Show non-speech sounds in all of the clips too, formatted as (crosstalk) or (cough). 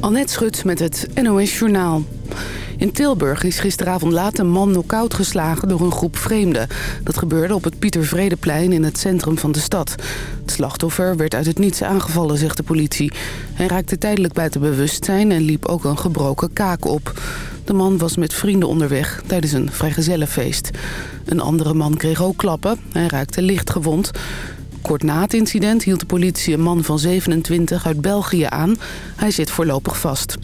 Annette Schut met het NOS Journaal. In Tilburg is gisteravond laat een man knock-out geslagen door een groep vreemden. Dat gebeurde op het Pieter Vredeplein in het centrum van de stad. Het slachtoffer werd uit het niets aangevallen, zegt de politie. Hij raakte tijdelijk buiten bewustzijn en liep ook een gebroken kaak op. De man was met vrienden onderweg tijdens een vrijgezellenfeest. Een andere man kreeg ook klappen. Hij raakte licht gewond. Kort na het incident hield de politie een man van 27 uit België aan. Hij zit voorlopig vast.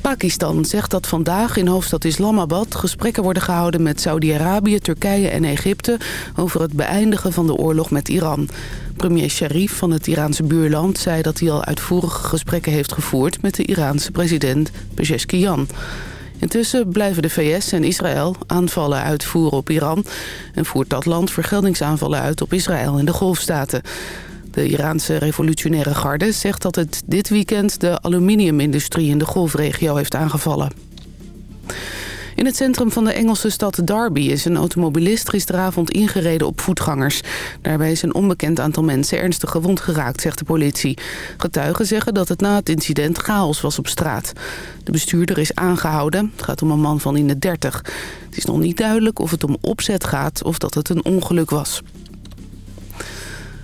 Pakistan zegt dat vandaag in hoofdstad Islamabad gesprekken worden gehouden met Saudi-Arabië, Turkije en Egypte over het beëindigen van de oorlog met Iran. Premier Sharif van het Iraanse buurland zei dat hij al uitvoerige gesprekken heeft gevoerd met de Iraanse president Pezeshkian. Intussen blijven de VS en Israël aanvallen uitvoeren op Iran... en voert dat land vergeldingsaanvallen uit op Israël en de Golfstaten. De Iraanse revolutionaire garde zegt dat het dit weekend... de aluminiumindustrie in de golfregio heeft aangevallen. In het centrum van de Engelse stad Derby is een automobilist gisteravond ingereden op voetgangers. Daarbij is een onbekend aantal mensen ernstig gewond geraakt, zegt de politie. Getuigen zeggen dat het na het incident chaos was op straat. De bestuurder is aangehouden. Het gaat om een man van in de 30. Het is nog niet duidelijk of het om opzet gaat of dat het een ongeluk was.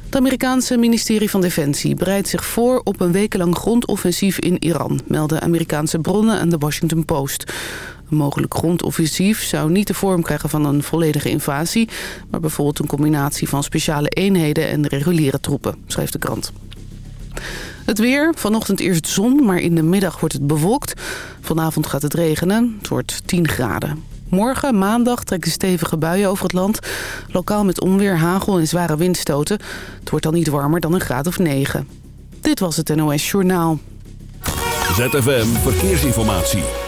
Het Amerikaanse ministerie van Defensie bereidt zich voor op een wekenlang grondoffensief in Iran, melden Amerikaanse bronnen aan de Washington Post. Een mogelijk grondoffensief zou niet de vorm krijgen van een volledige invasie... maar bijvoorbeeld een combinatie van speciale eenheden en reguliere troepen, schrijft de krant. Het weer, vanochtend eerst zon, maar in de middag wordt het bewolkt. Vanavond gaat het regenen, het wordt 10 graden. Morgen, maandag, trekken stevige buien over het land. Lokaal met onweer, hagel en zware windstoten. Het wordt dan niet warmer dan een graad of 9. Dit was het NOS Journaal. ZFM Verkeersinformatie.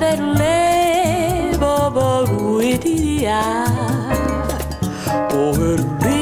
Over Goedemorgen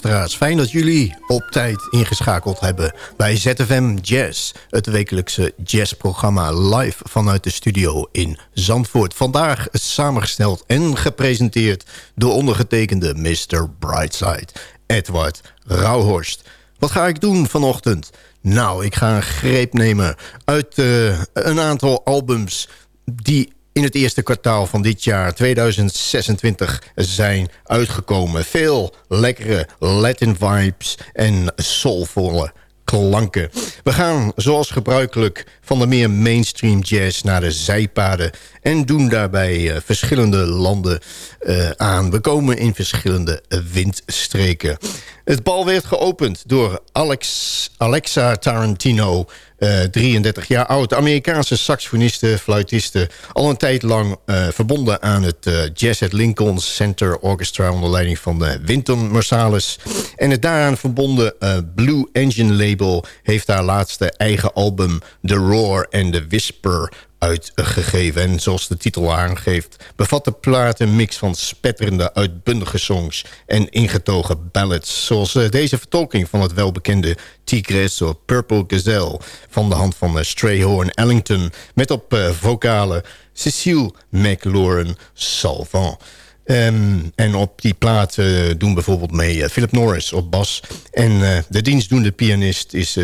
Fijn dat jullie op tijd ingeschakeld hebben bij ZFM Jazz. Het wekelijkse jazzprogramma live vanuit de studio in Zandvoort. Vandaag samengesteld en gepresenteerd door ondergetekende Mr. Brightside, Edward Rauhorst. Wat ga ik doen vanochtend? Nou, ik ga een greep nemen uit uh, een aantal albums die in het eerste kwartaal van dit jaar 2026 zijn uitgekomen. Veel lekkere Latin vibes en soulvolle klanken. We gaan zoals gebruikelijk van de meer mainstream jazz naar de zijpaden... en doen daarbij uh, verschillende landen uh, aan. We komen in verschillende windstreken. Het bal werd geopend door Alex, Alexa Tarantino... Uh, 33 jaar oud, Amerikaanse saxofoniste, fluitiste... al een tijd lang uh, verbonden aan het uh, Jazz at Lincoln Center Orchestra... onder leiding van Wynton Marsalis. En het daaraan verbonden Blue Engine label... heeft haar laatste eigen album The Roar and the Whisper uitgegeven. En zoals de titel aangeeft... bevat de plaat een mix van spetterende, uitbundige songs... en ingetogen ballads. Zoals uh, deze vertolking van het welbekende Tigres of Purple Gazelle... van de hand van uh, Strayhorn Ellington... met op uh, vocalen Cecile McLaurin Salvant... Um, en op die plaat doen bijvoorbeeld mee Philip Norris op bas. En de dienstdoende pianist is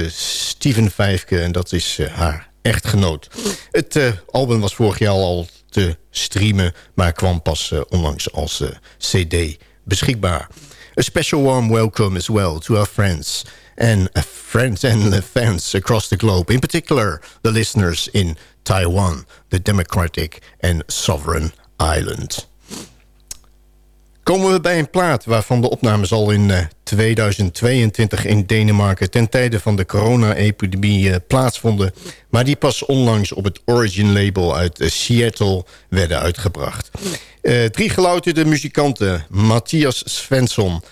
Steven Vijfke en dat is haar echtgenoot. Het uh, album was vorig jaar al te streamen, maar kwam pas uh, onlangs als uh, cd beschikbaar. A special warm welcome as well to our friends and friends and fans across the globe. In particular, the listeners in Taiwan, the democratic and sovereign island komen we bij een plaat waarvan de opnames al in uh, 2022 in Denemarken... ten tijde van de corona-epidemie uh, plaatsvonden... maar die pas onlangs op het Origin label uit uh, Seattle werden uitgebracht. drie gelouterde muzikanten, Matthias Svensson...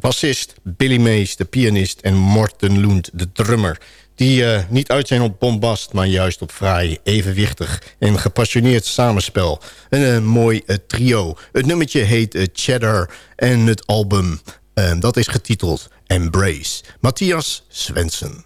bassist, Billy Mays, de pianist en Morten Lund, de drummer die uh, niet uit zijn op bombast, maar juist op fraai, evenwichtig en gepassioneerd samenspel. Een uh, mooi uh, trio. Het nummertje heet Cheddar en het album dat is getiteld Embrace. Matthias Svensson.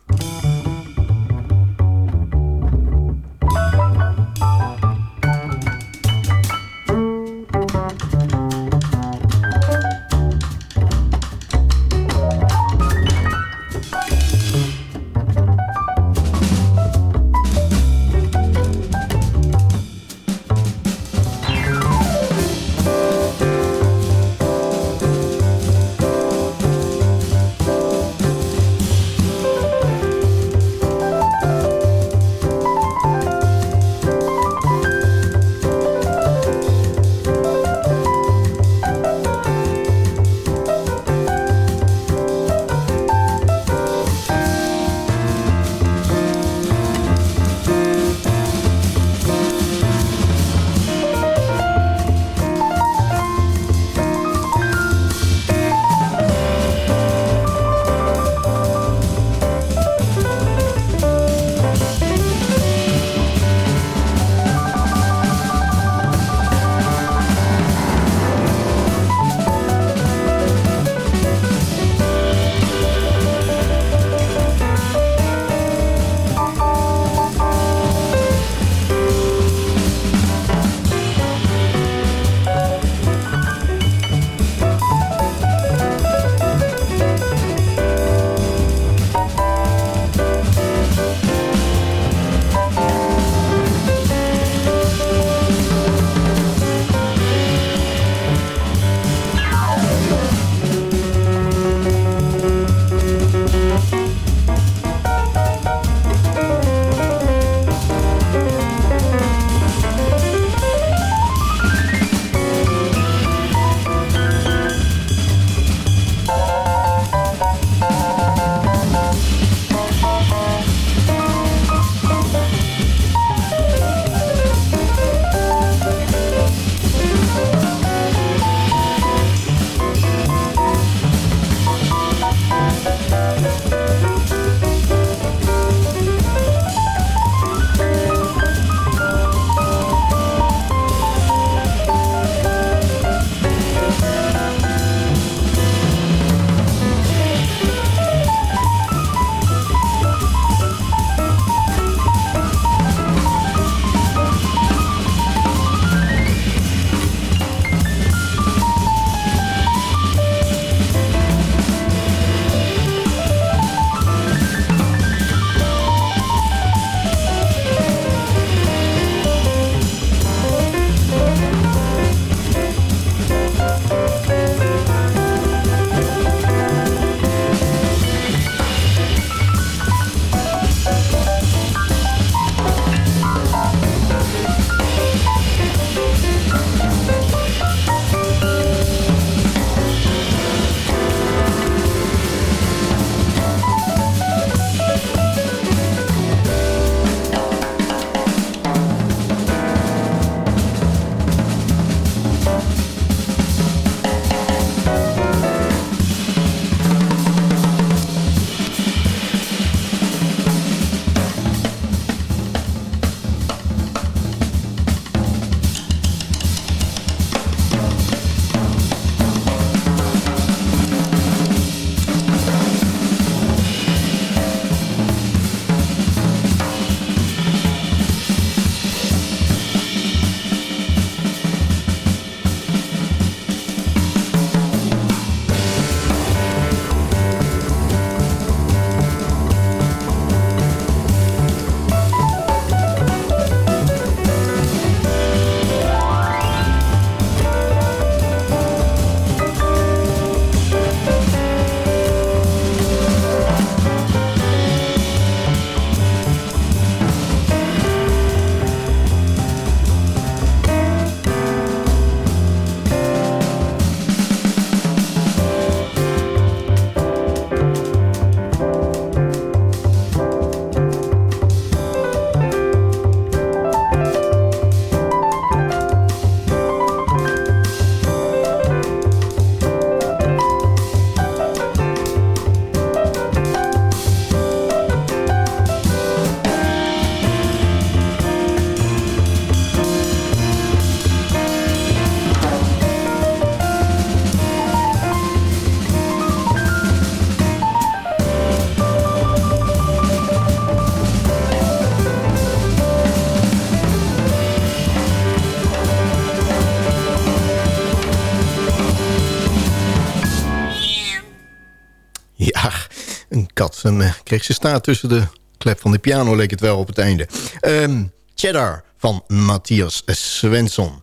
Kat. En kreeg ze staat tussen de klep van de piano, leek het wel op het einde. Um, Cheddar van Matthias Svensson.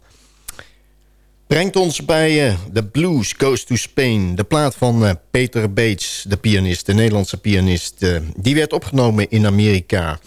Brengt ons bij uh, The Blues Goes to Spain. De plaat van uh, Peter Bates, de pianist, de Nederlandse pianist. Die werd opgenomen in Amerika.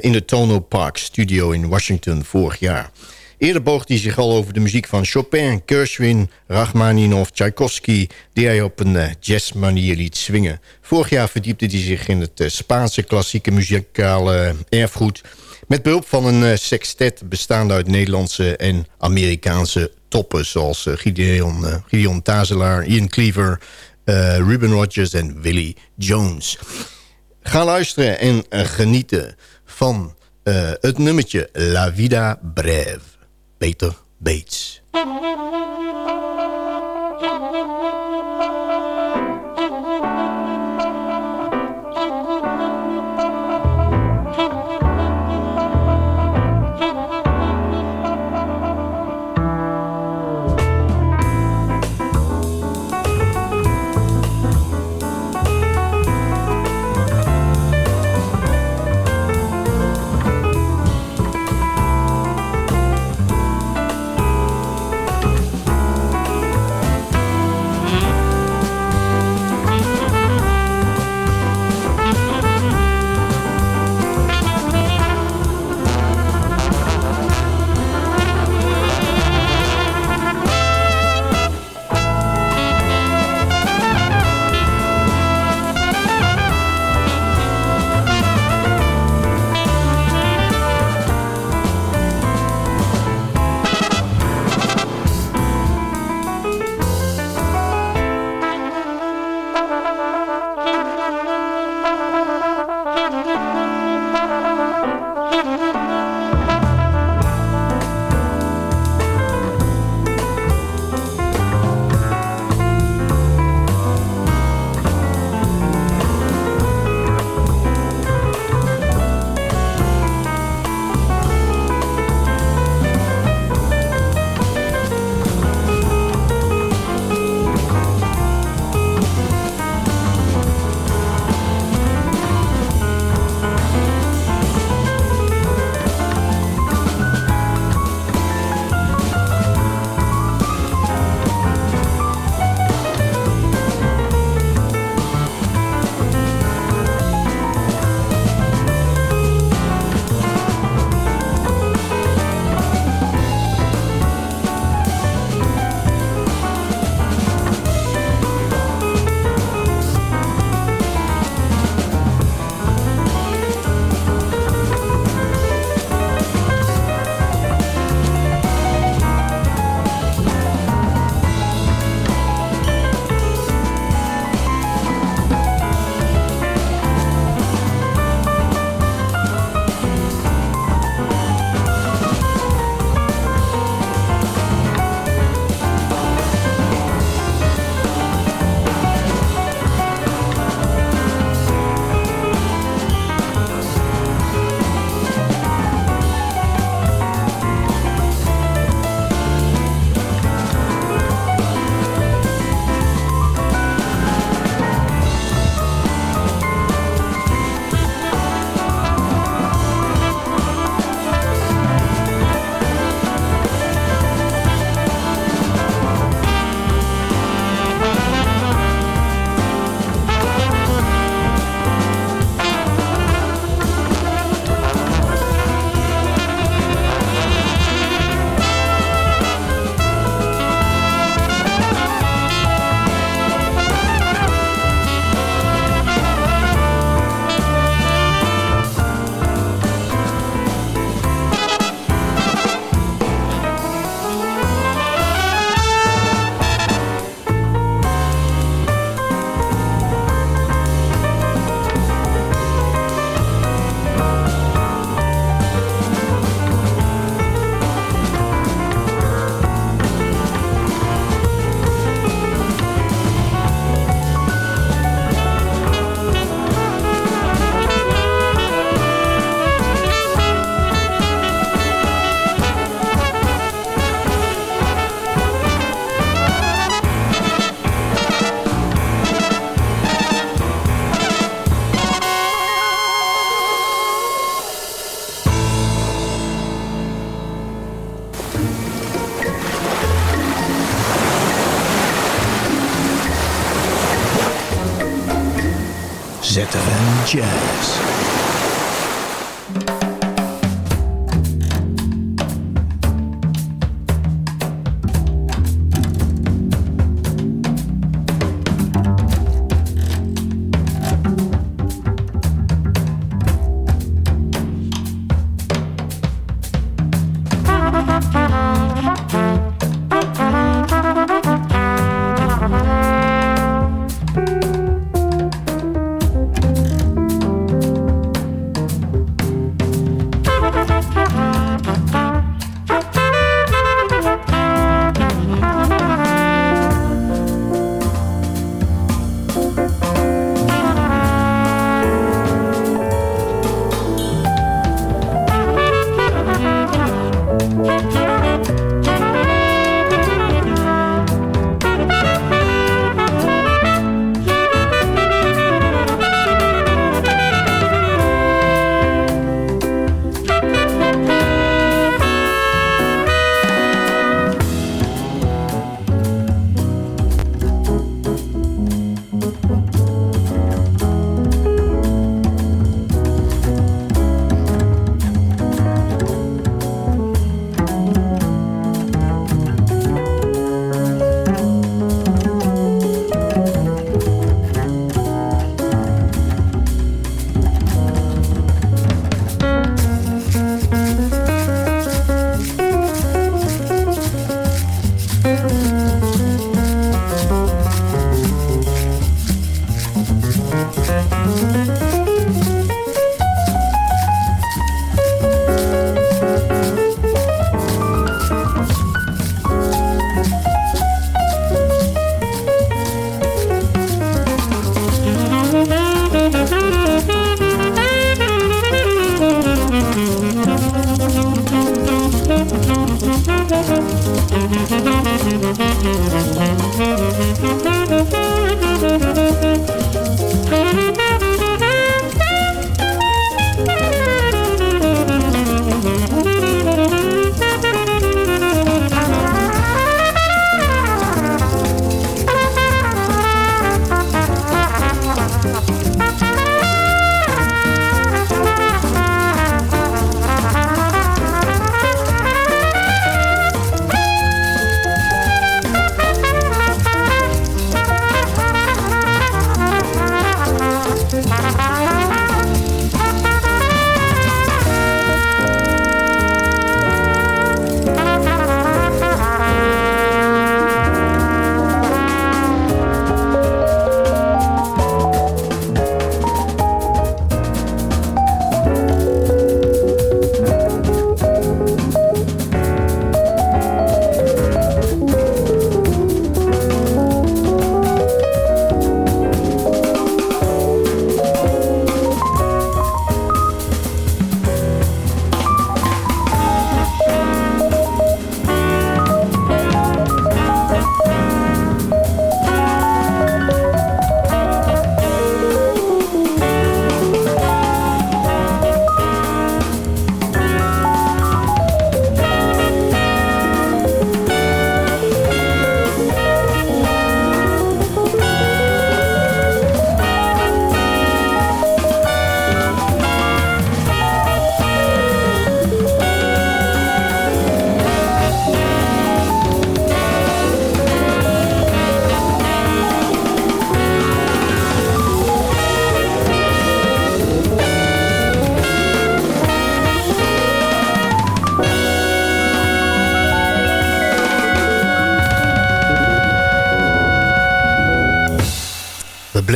in de Tono Park Studio in Washington vorig jaar. Eerder boog hij zich al over de muziek van Chopin, Gershwin, Rachmaninoff, Tchaikovsky... die hij op een jazzmanier liet swingen. Vorig jaar verdiepte hij zich in het Spaanse klassieke muzikale erfgoed... met behulp van een sextet bestaande uit Nederlandse en Amerikaanse toppen... zoals Gideon, Gideon Tazelaar, Ian Cleaver, Ruben Rogers en Willie Jones. Ga luisteren en genieten van het nummertje La Vida Breve. Peter Bates.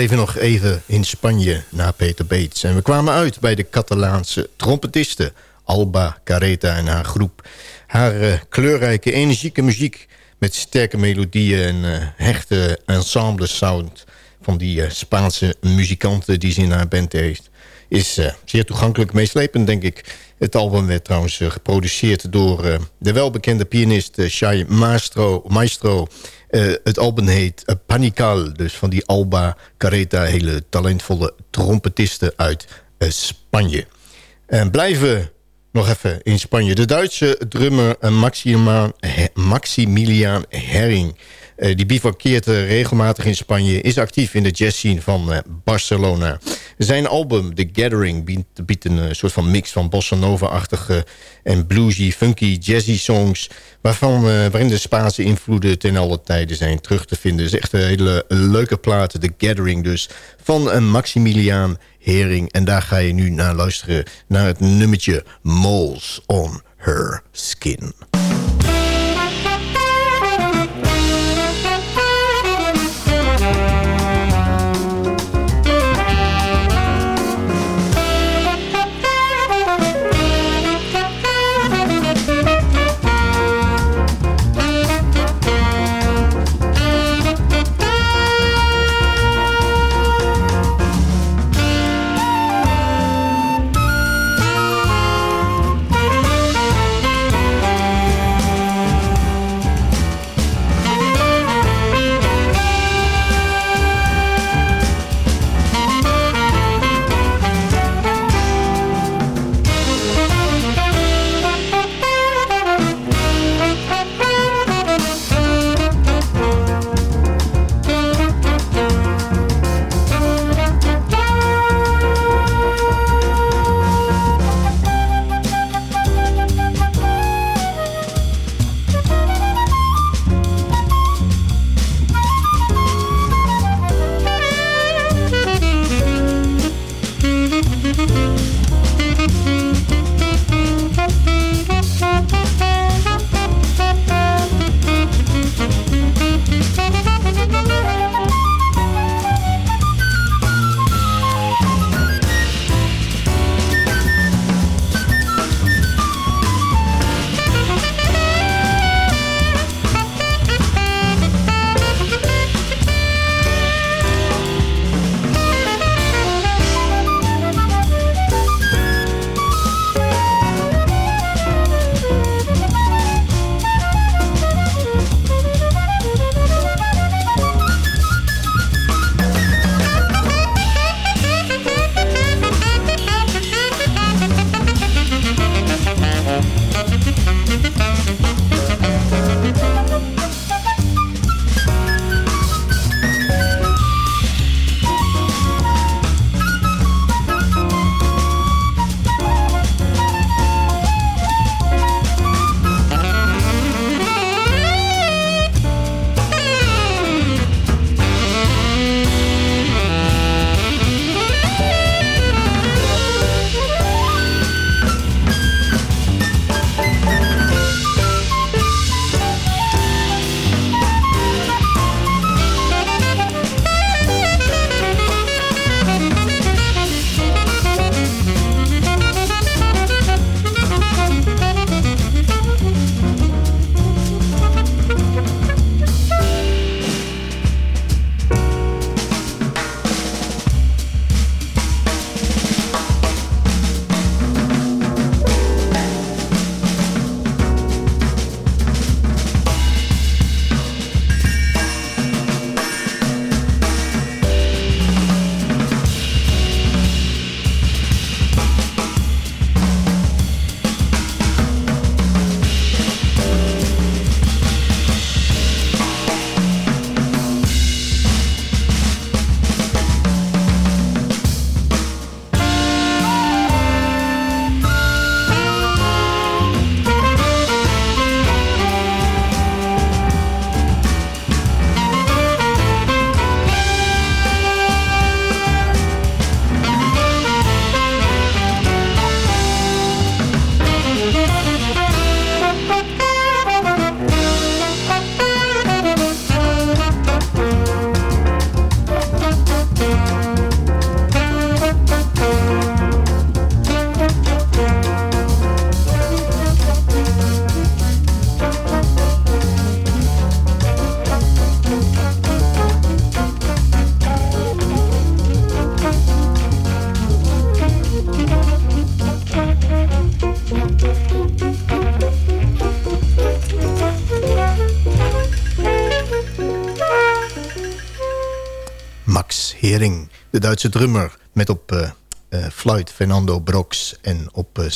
Bleven nog even in Spanje na Peter Beets. En we kwamen uit bij de Catalaanse trompetiste Alba Carreta en haar groep. Haar uh, kleurrijke, energieke muziek met sterke melodieën en uh, hechte ensemble sound... van die uh, Spaanse muzikanten die ze in haar band heeft... is zeer toegankelijk meeslepend, denk ik. Het album werd trouwens geproduceerd door de welbekende pianist Shai Maestro... Maestro het album heet Panical, dus van die Alba Carreta... hele talentvolle trompetisten uit Spanje. En blijven nog even in Spanje. De Duitse drummer Maximilian Herring die bivakkeert regelmatig in Spanje. Is actief in de jazzscene van Barcelona. Zijn album The Gathering biedt, een soort van mix van bossa nova-achtige... en bluesy, funky, jazzy songs... Waarvan, waarin de Spaanse invloeden ten alle tijden zijn terug te vinden. Het is echt een hele leuke plaat. The Gathering dus. Van Maximiliaan Hering. En daar ga je nu naar luisteren. Naar het nummertje Moles on Her Skin. Drummer... met op uh, uh, fluit Fernando Brox en op uh,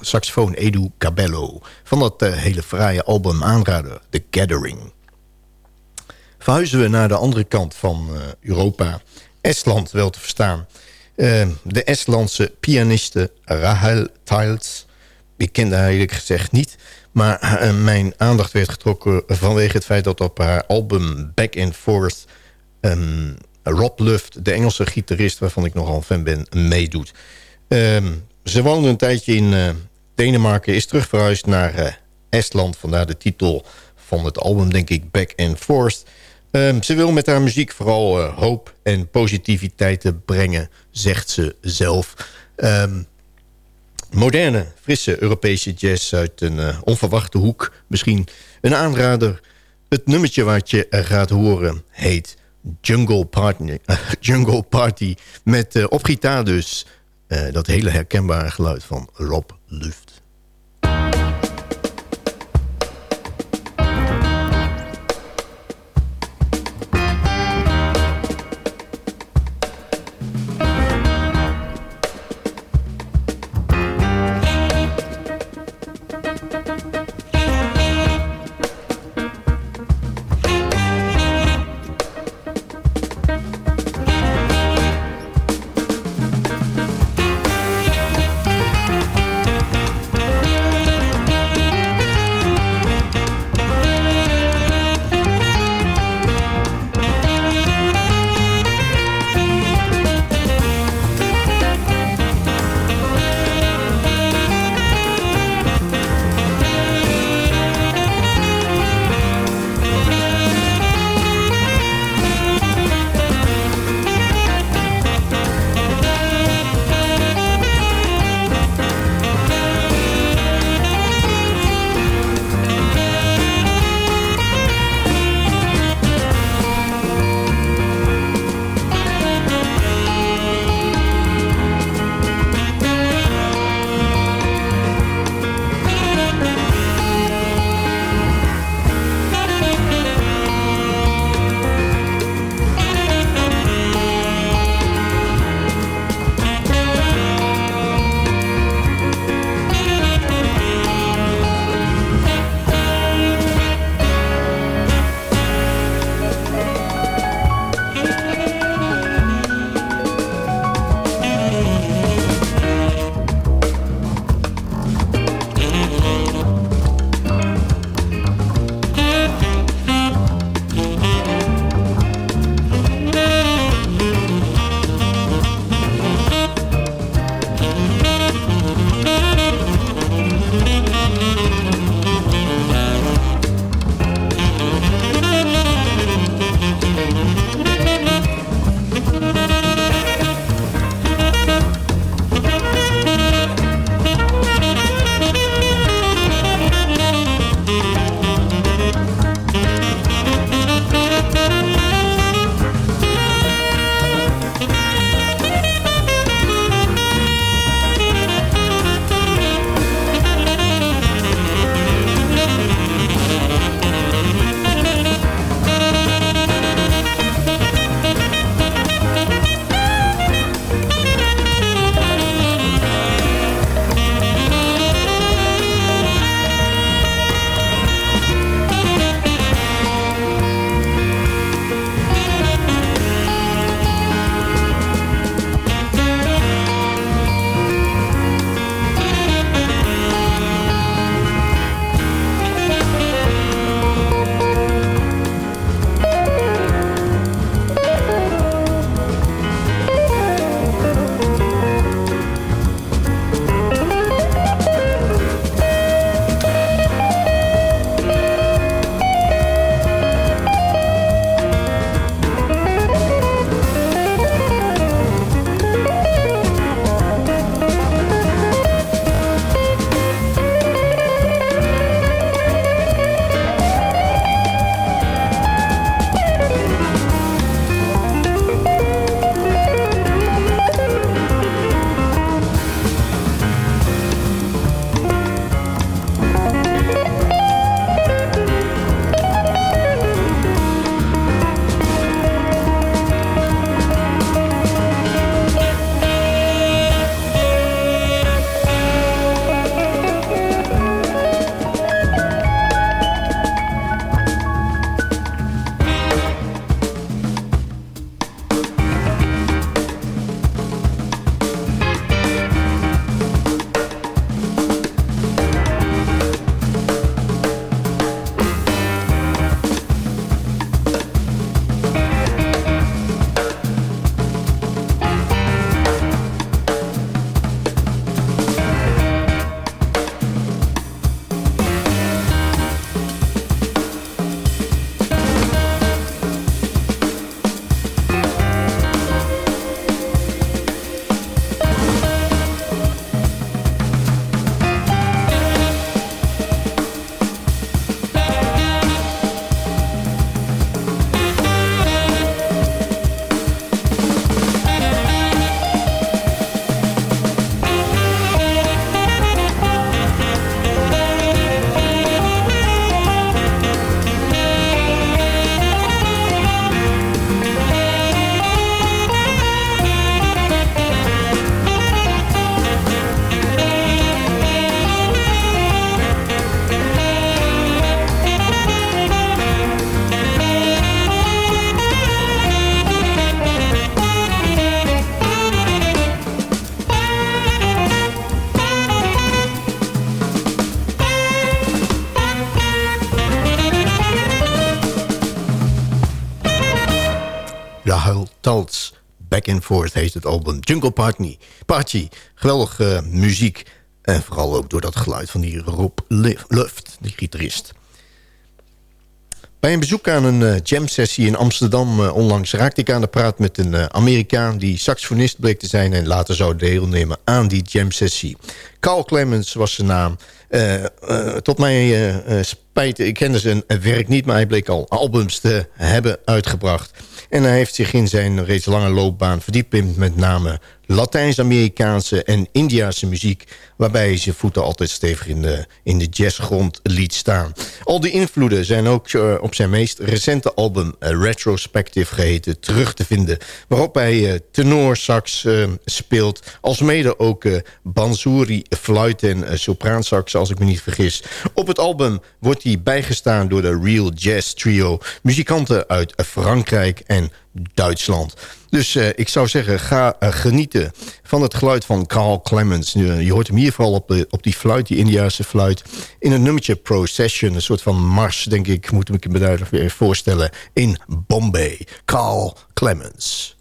saxofoon Edu Cabello... van dat hele fraaie album aanrader, The Gathering. verhuizen we naar de andere kant van Europa. Estland wel te verstaan. de Estlandse pianiste Rahel Tiles. Ik kende haar eerlijk gezegd niet. Maar mijn aandacht werd getrokken vanwege het feit dat op haar album Back and Forth... Um, Rob Luft, de Engelse gitarist waarvan ik nogal fan ben, meedoet. Ehm, ze woonde een tijdje in uh, Denemarken, is terugverhuisd naar uh, Estland. Vandaar de titel van het album, denk ik, Back and Forth. Um, ze wil met haar muziek vooral uh, hoop en positiviteit brengen, zegt ze zelf. Um, moderne, frisse Europese jazz uit een onverwachte hoek. Misschien een aanrader. Het nummertje wat je gaat horen heet Jungle Party, (laughs) Jungle Party met uh, op gitaar dus uh, dat hele herkenbare geluid van Rob Luft. Tults. Back and Forth heet het album. Jungle Party. Party. Geweldige muziek. En vooral ook door dat geluid van die Rob Luft, die gitarist. Bij een bezoek aan een uh, jam-sessie in Amsterdam uh, onlangs... raakte ik aan de praat met een uh, Amerikaan die saxofonist bleek te zijn... en later zou deelnemen aan die jam-sessie. Carl Clemens was zijn naam. tot mijn spijt, ik kende zijn werk niet... maar hij bleek al albums te hebben uitgebracht... En hij heeft zich in zijn reeds lange loopbaan verdiept met name Latijns-Amerikaanse en Indiase muziek... waarbij hij zijn voeten altijd stevig in de, in de jazzgrond liet staan. Al die invloeden zijn ook uh, op zijn meest recente album uh, Retrospective geheten terug te vinden... waarop hij uh, tenorsax speelt, alsmede ook banzuri, fluit en sopraansax, als ik me niet vergis. Op het album wordt hij bijgestaan door de Real Jazz Trio... muzikanten uit Frankrijk en Duitsland. Dus uh, ik zou zeggen, ga uh, genieten van het geluid van Carl Clemens. Uh, je hoort hem hier vooral op, op die fluit, die Indiase fluit. In een nummertje Procession, een soort van mars, denk ik, moet ik me duidelijk weer voorstellen. In Bombay, Carl Clemens.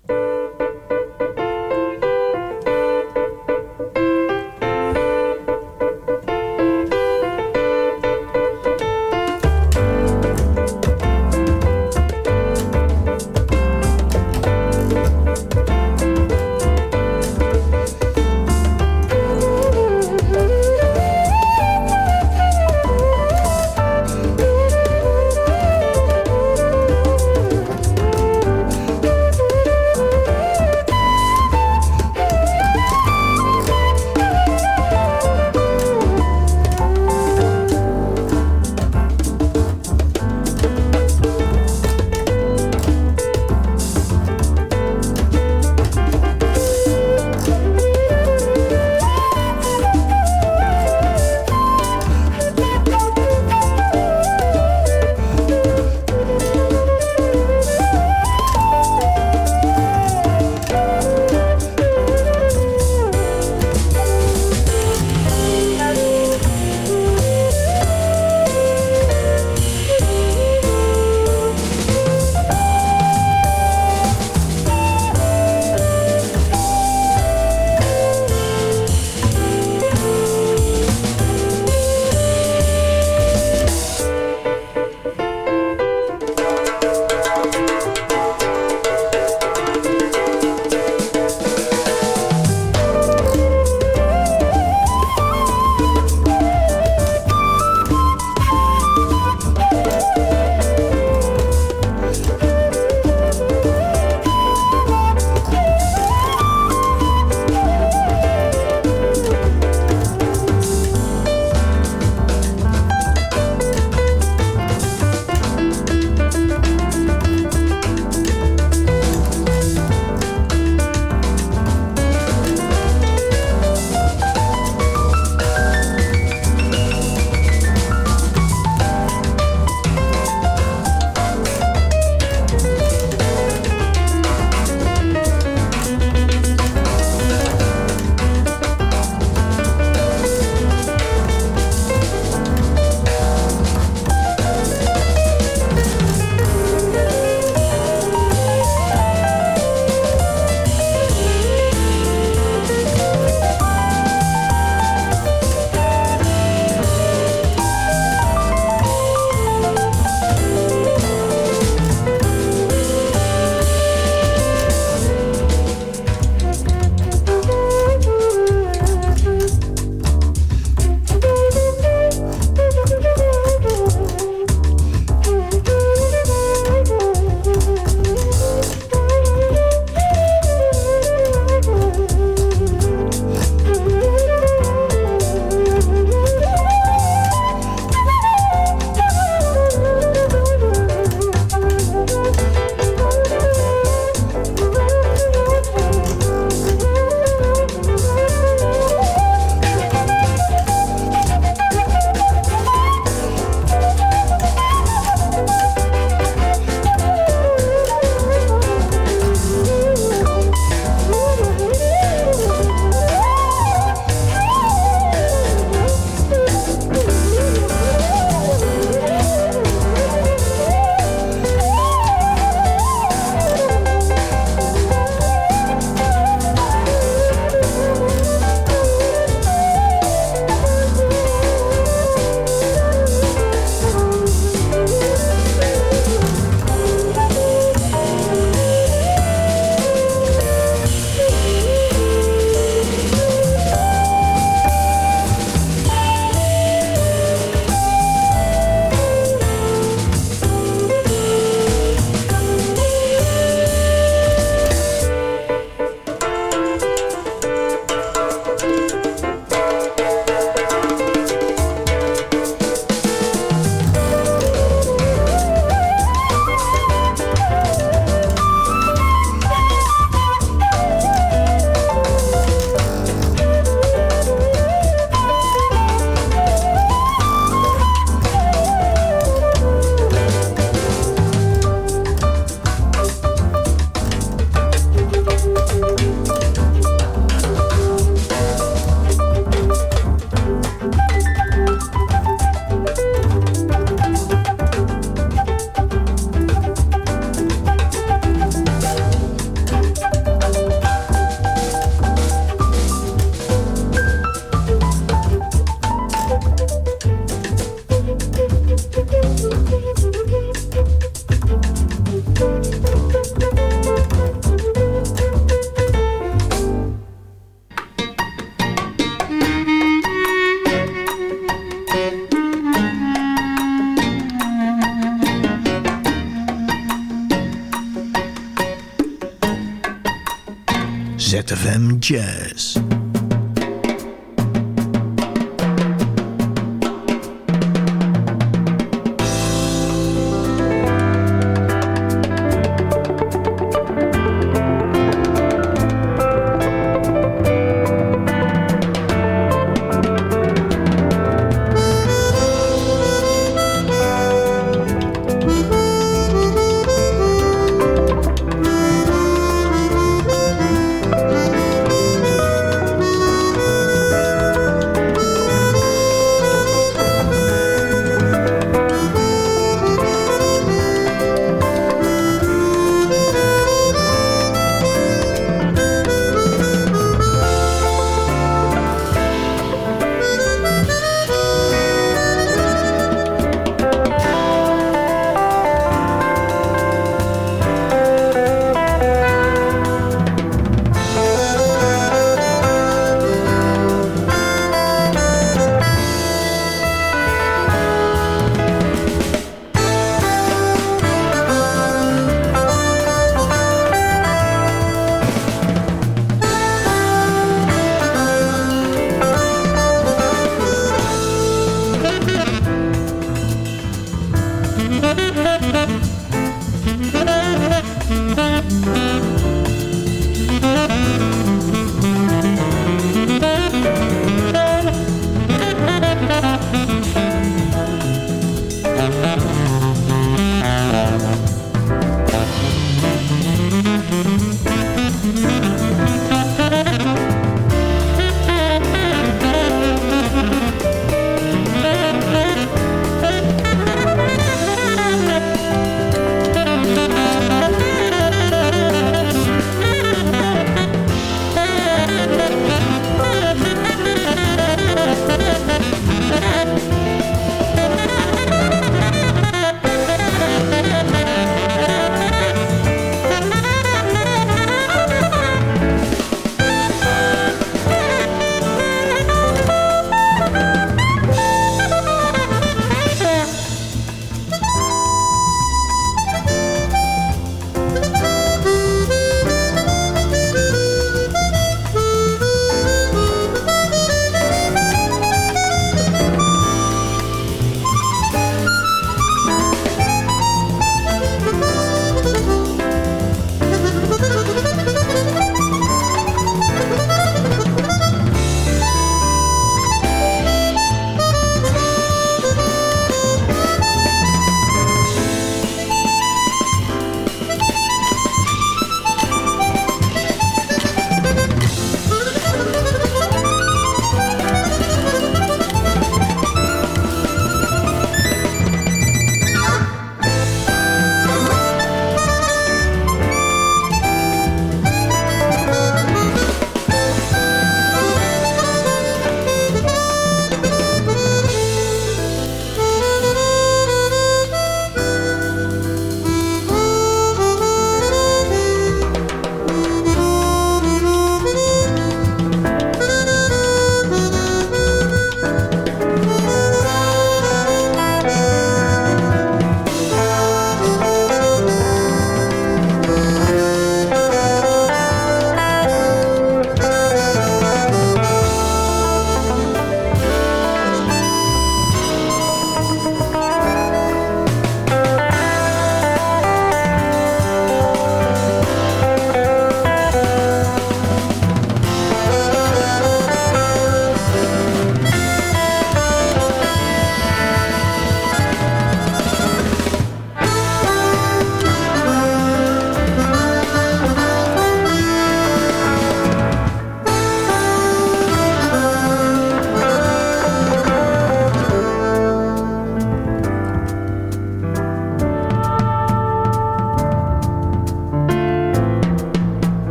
ZFM Jazz.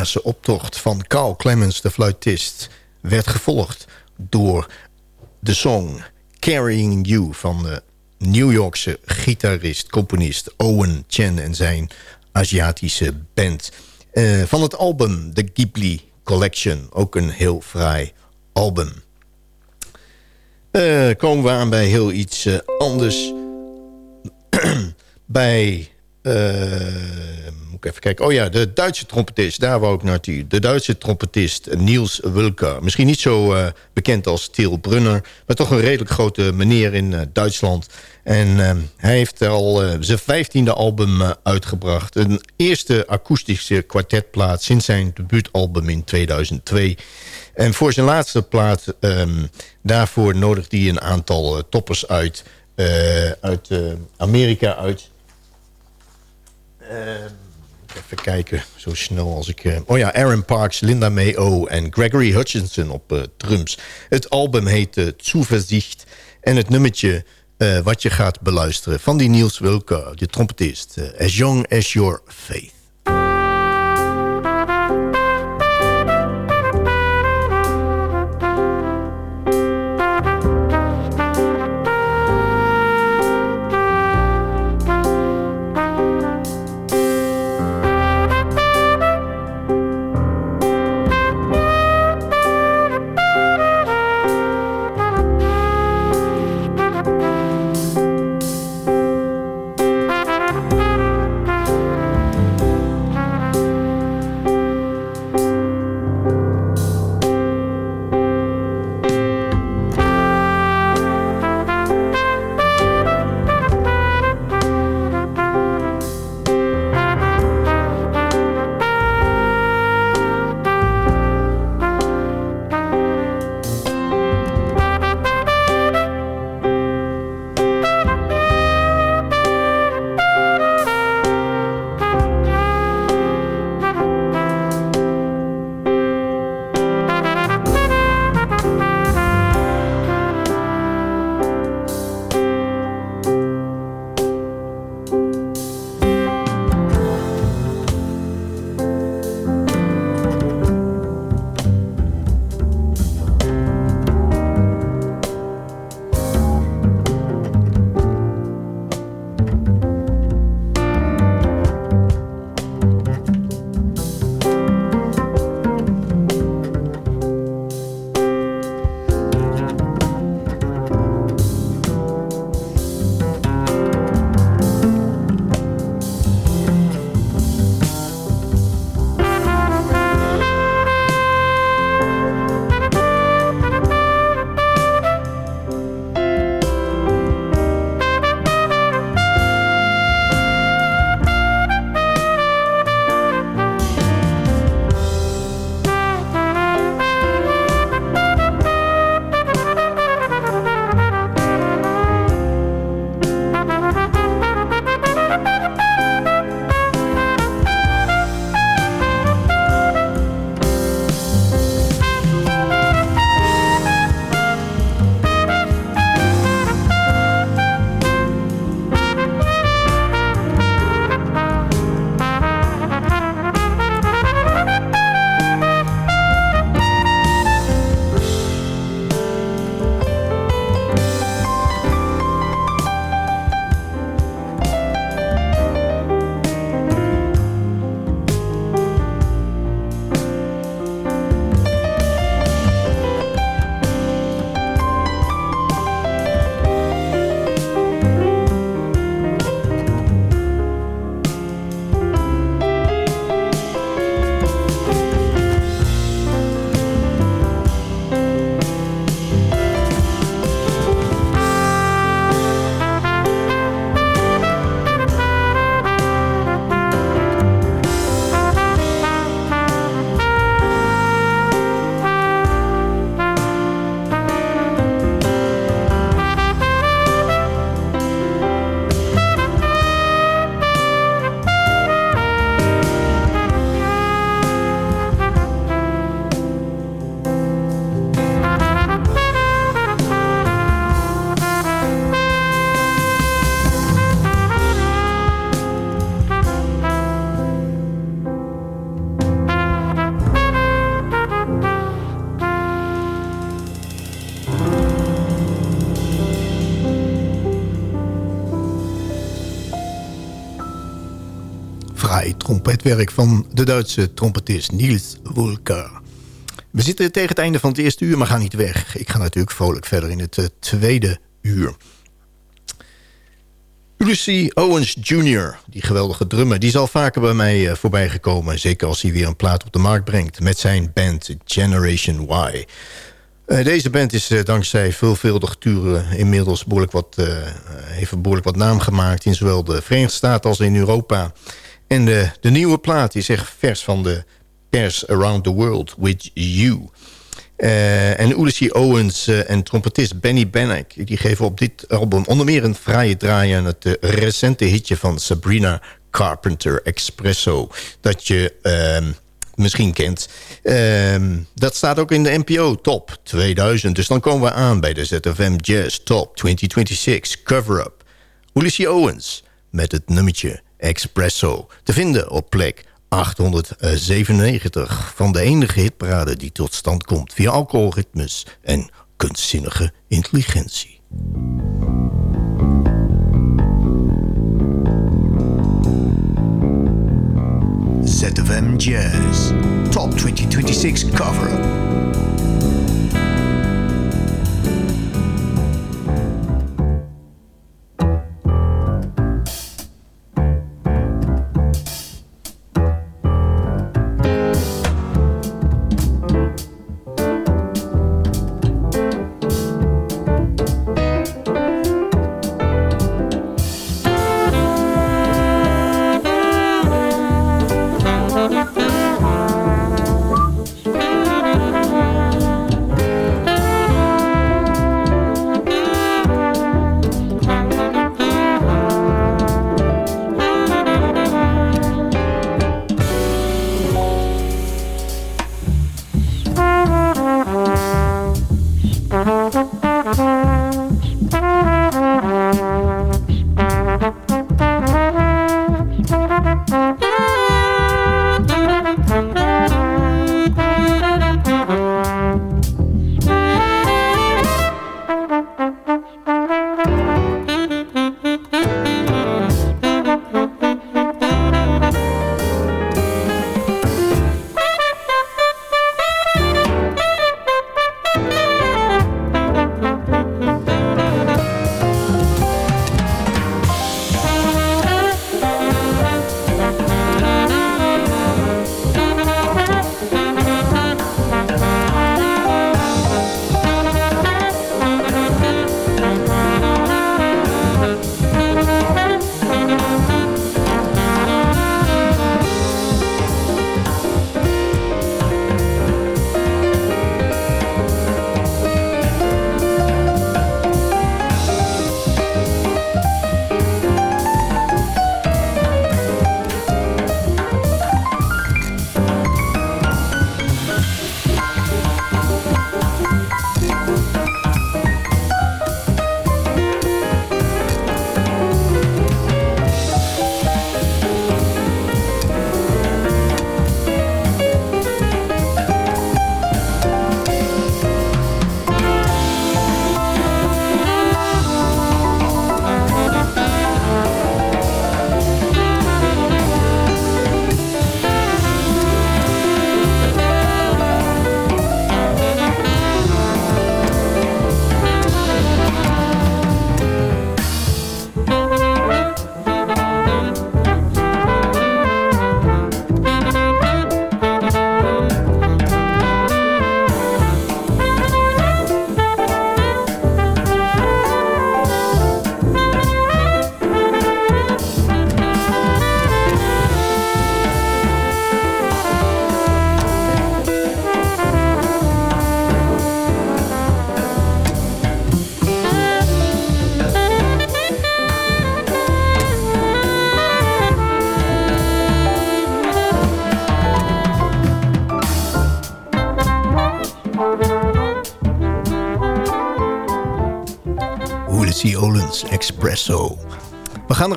Indiase optocht van Carl Clemens, de fluitist... werd gevolgd door de song Carrying You... van de New Yorkse gitarist, componist Owen Chen... en zijn Aziatische band. Uh, van het album The Ghibli Collection, ook een heel fraai album. Uh, komen we aan bij heel iets uh, anders. (clears throat) bij moet ik even kijken. Oh ja, de Duitse trompetist, daar wou ik naartoe. De Duitse trompetist Niels Wilker. Misschien niet zo uh, bekend als Til Brunner... maar toch een redelijk grote meneer in uh, Duitsland. En hij heeft al zijn vijftiende album uitgebracht. Een eerste akoestische kwartetplaat sinds zijn debuutalbum in 2002... En voor zijn laatste plaat, um, daarvoor nodigde hij een aantal toppers uit, uit Amerika uit. Ehm, even kijken, zo snel als ik... Uh, oh ja, Aaron Parks, Linda May O en Gregory Hutchinson op uh, drums. Het album heet uh, Zuversicht. En het nummertje wat je gaat beluisteren van die Niels Wilke, de trompetist. as Young as Your Faith. Trompetwerk van de Duitse trompetist Niels Wulker. We zitten tegen het einde van het eerste uur, maar gaan niet weg. Ik ga natuurlijk vrolijk verder in het uh, tweede uur. Lucy Owens Jr., die geweldige drummer... die is al vaker bij mij uh, voorbij gekomen. Zeker als hij weer een plaat op de markt brengt... met zijn band Generation Y. Uh, deze band is dankzij veelvuldig turen inmiddels behoorlijk wat, heeft behoorlijk wat naam gemaakt... in zowel de Verenigde Staten als in Europa. En de, de nieuwe plaat is echt vers van de pers Around the World With You... Uh, en Ulysses Owens uh, en trompetist Benny Bannock... die geven op dit album onder meer een fraaie draai... aan het uh, recente hitje van Sabrina Carpenter, Expresso... dat je ehm, misschien kent. Ehm, dat staat ook in de NPO Top 2000. Dus dan komen we aan bij de ZFM Jazz Top 2026 Cover-Up. Ulysses Owens met het nummertje Expresso. Te vinden op plek 897 van de enige hitparade die tot stand komt via alcoholritmes en kunstzinnige intelligentie. ZFM Jazz Top 2026 Cover-Up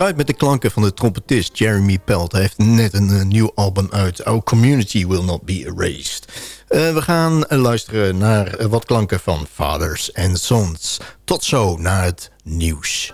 Eruit met de klanken van de trompetist Jeremy Pelt. Hij heeft net een, een nieuw album uit. Our Community Will Not Be Erased. Uh, we gaan luisteren naar wat klanken van Fathers and Sons. Tot zo naar het nieuws.